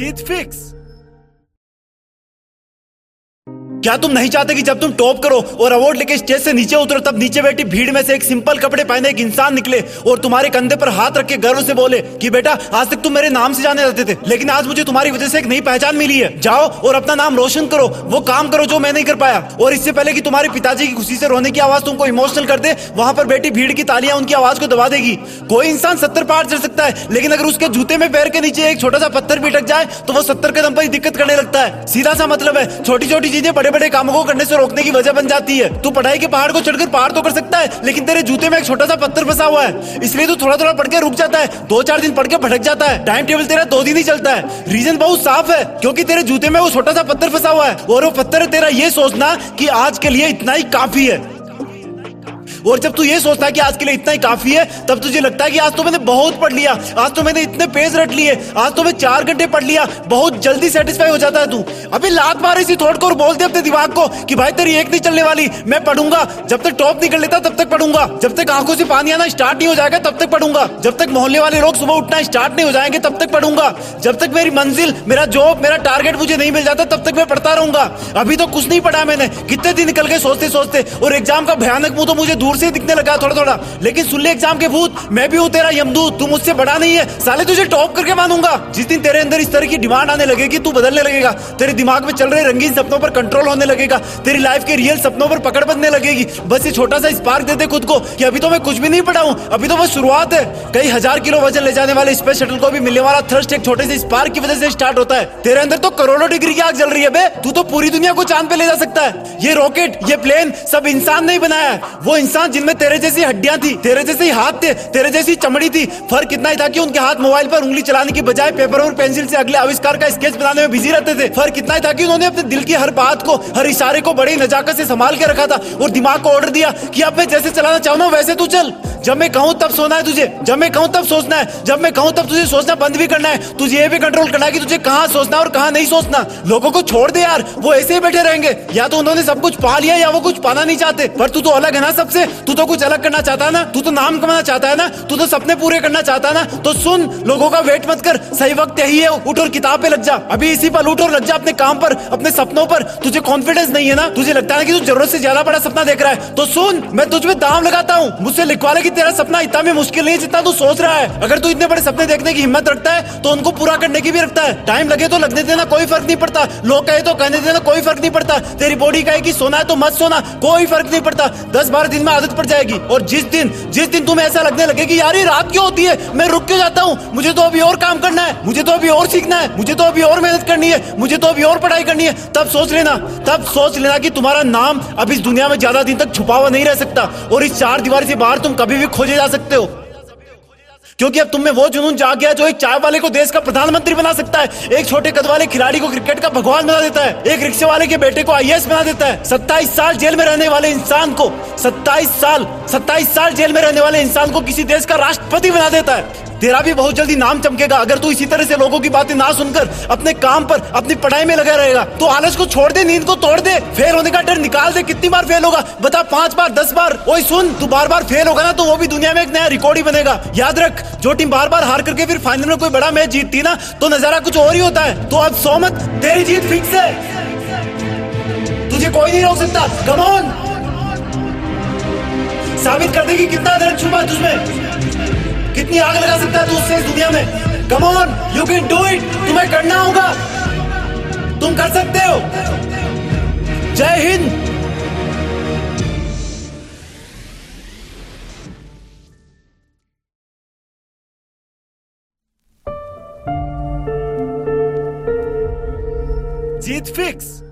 जीत fix क्या तुम नहीं चाहते कि जब तुम टॉप करो और अवार्ड लेके स्टेज से नीचे उतरो, तब नीचे बैठी भीड़ में से एक सिंपल कपड़े पहने एक इंसान निकले और तुम्हारे कंधे पर हाथ रख के गर्व से बोले कि बेटा, आज तक तुम मेरे नाम से जाने जाते थे, लेकिन आज मुझे तुम्हारी वजह से एक नई पहचान मिली है। जाओ और अपना नाम रोशन करो, वो काम करो जो मैं नहीं कर पाया। और इससे पहले की तुम्हारे पिताजी की खुशी से रोने की आवाज़ तुमको इमोशनल कर दे, वहाँ पर बैठी भीड़ की तालियाँ उनकी आवाज़ को दबा देगी। कोई इंसान सत्तर पार चढ़ सकता है, लेकिन अगर उसके जूते में पैर के नीचे एक छोटा सा पत्थर भी टक जाए तो वो सत्तर कदम पर ही दिक्कत करने लगता है। सीधा सा मतलब है छोटी छोटी चीज़ें बड़े बड़े कामों को करने से रोकने की वजह बन जाती है। तू पढ़ाई के पहाड़ को चढ़कर पार तो कर सकता है, लेकिन तेरे जूते में एक छोटा सा पत्थर फंसा हुआ है। इसलिए तू थोड़ा थोड़ा पढ़ के रुक जाता है दो चार दिन पढ़ के भटक जाता है। टाइम टेबल तेरा दो दिन ही चलता है। रीजन बहुत साफ़ है, क्योंकि तेरे जूते में वो छोटा सा पत्थर फंसा हुआ है, और वो पत्थर तेरा ये सोचना की आज के लिए इतना ही काफ़ी है। और जब तू ये सोचता है कि आज के लिए इतना ही काफ़ी है, तब तुझे लगता है कि आज तो मैंने बहुत पढ़ लिया, आज तो मैंने इतने पेज रट लिए, आज तो मैं चार घंटे पढ़ लिया, बहुत जल्दी सेटिस्फाई हो जाता है तू। अभी लात मार इसी थोड़ को और बोल दे अपने दिमाग को कि भाई तेरी एक नहीं चलने वाली, मैं पढ़ूँगा, जब तक टॉप निकल लेता, तब तक पढ़ूँगा, जब तक आँखों से पानी आना स्टार्ट नहीं हो जाएगा, तब तक पढ़ूँगा, जब तक मोहल्ले वाले लोग सुबह उठना स्टार्ट नहीं हो जाएँगे, तब तक पढ़ूँगा, जब तक मेरी मंजिल, मेरा जॉब मेरा टारगेट मुझे नहीं मिल जाता, तब तक मैं पढ़ता रहूँगा। अभी तो कुछ नहीं पढ़ा मैंने, कितने दिन निकल गए सोचते सोचते और एग्ज़ाम का भयानक मुँह तो मुझे दूर से दिखने लगा थोड़ा थोड़ा लेकिन सुन ले एग्ज़ाम के भूत, मैं भी हूँ तेरा यमदूत, तू मुझसे बड़ा नहीं है। साले तुझे टॉप करके मानूँगा। जिस दिन तेरे अंदर इस तरह की डिमांड आने लगेगी, तू बदलने लगेगा। तेरे दिमाग में चल रहे रंगीन सपनों पर कंट्रोल होने लगेगा। तेरी लाइफ के रियल सपनों पर पकड़ बनने लगेगी। बस ये छोटा सा स्पार्क दे दे खुद को कि अभी तो मैं कुछ भी नहीं पढ़ा हूँ। अभी तो बस शुरुआत है। कई हज़ार किलो वज़न ले जाने वाले स्पेस शटल को भी मिलने वाला थर्स्ट एक छोटे से स्पार्क की वजह से स्टार्ट होता है। तेरे अंदर तो करोड़ों डिग्री की आग जल रही है बे। तू तो पूरी दुनिया को चाँद पे ले जा सकता है। ये रॉकेट ये प्लेन सब इंसान नहीं बनाया है। वो इंसान जिनमें तेरे जैसी हड्डियाँ थी, तेरे जैसे हाथ थे, तेरे जैसी चमड़ी थी, फ़र्क इतना ही था कि उनके हाथ मोबाइल पर उंगली चलाने की बजाय पेपर और पेंसिल से अगले आविष्कार का स्केच बनाने में बिज़ी रहते थे। फ़र्क इतना ही था कि उन्होंने अपने दिल की हर बात को, हर इशारे को बड़ी नजाकत से संभाल के रखा था और दिमाग को ऑर्डर दिया कि अब मैं जैसे चलाना चाहूँ वैसे तू चल। जब मैं कहूँ तब सोना है तुझे। जब मैं कहूँ तब सोचना है। जब मैं कहूँ तब तुझे सोचना बंद भी करना है। तुझे ये भी कंट्रोल करना है कि तुझे कहाँ सोचना और कहाँ नहीं सोचना। लोगों को छोड़ दे यार। वो ऐसे ही बैठे रहेंगे। या तो उन्होंने सब कुछ पा लिया या वो कुछ पाना नहीं चाहते। पर तू तो अलग है ना सबसे। तू तो कुछ अलग करना चाहता है ना। तू तो नाम कमाना चाहता है ना। तू तो सपने पूरे करना चाहता है ना। तो सुन, लोगों का वेट मत कर। सही वक्त यही है। उठ और किताब पे लग जा। अभी इसी पर उठ और लग जा अपने काम पर, अपने सपनों पर। तुझे कॉन्फिडेंस नहीं है ना? तुझे लगता है कि तू ज़रूरत से ज़्यादा बड़ा सपना देख रहा है। तो सुन, मैं तुझ में दाम लगाता हूँ। मुझसे लिखवा ले कि तेरा सपना इतना भी मुश्किल नहीं है जितना तू सोच रहा है। अगर तू इतने बड़े सपने देखने की हिम्मत रखता है तो उनको पूरा करने की भी रखता है। टाइम लगे तो लगने देना कोई फ़र्क नहीं पड़ता। लोग कहे तो कहने देना कोई फ़र्क नहीं पड़ता। तेरी बॉडी कहे कि सोना है तो मत सोना, कोई फ़र्क नहीं पड़ता। दस बारह दिन में आदत पड़ जाएगी। और जिस दिन जिस दिन तुम्हें ऐसा लगने लगे कि यार ये रात क्यों होती है? मैं रुक क्यों जाता हूँ? मुझे तो अभी और काम करना है। मुझे तो अभी और सीखना है। मुझे तो अभी और मेहनत करनी है। मुझे तो अभी और पढ़ाई करनी है। तब सोच लेना। तब सोच लेना कि तुम्हारा नाम अब इस दुनिया में ज़्यादा दिन तक छुपा हुआ नहीं रह सकता। और इस चार दीवार से बाहर तुम कभी भी खोजे जा सकते हो। क्योंकि अब तुम में वो जुनून जाग गया जो एक चाय वाले को देश का प्रधानमंत्री बना सकता है। एक छोटे कद वाले खिलाड़ी को क्रिकेट का भगवान बना देता है। एक रिक्शे वाले के बेटे को आईएएस बना देता है। सत्ताईस साल जेल में रहने वाले इंसान को, सत्ताईस साल सत्ताईस साल जेल में रहने वाले इंसान को किसी देश का राष्ट्रपति बना देता है। तेरा भी बहुत जल्दी नाम चमकेगा। अगर तू इसी तरह से लोगों की बातें ना सुनकर अपने काम पर, अपनी पढ़ाई में लगा रहेगा तो आलस को छोड़ दे, नींद को तोड़ दे। फेल होने का डर निकाल दे। कितनी बार फेल होगा? बता, पाँच बार, दस बार। ओए सुन, तू बार बार फेल होगा ना तो वो भी दुनिया में एक नया रिकॉर्ड ही बनेगा। याद रख, जो टीम बार बार हार करके फिर फाइनल में कोई बड़ा मैच जीतती ना तो नज़ारा कुछ और ही होता है। तो अब सौ मत, तेरी जीत फिक्स है। तुझे कोई नहीं रोक सकता। कमॉन साबित कर दे कि कितना दर्द छुपा तुझमें। कितनी आग लगा सकता है तू उससे इस दुनिया में? Come on you can do it तुम्हें करना होगा। तुम कर सकते हो। जय हिंद। जीत फिक्स।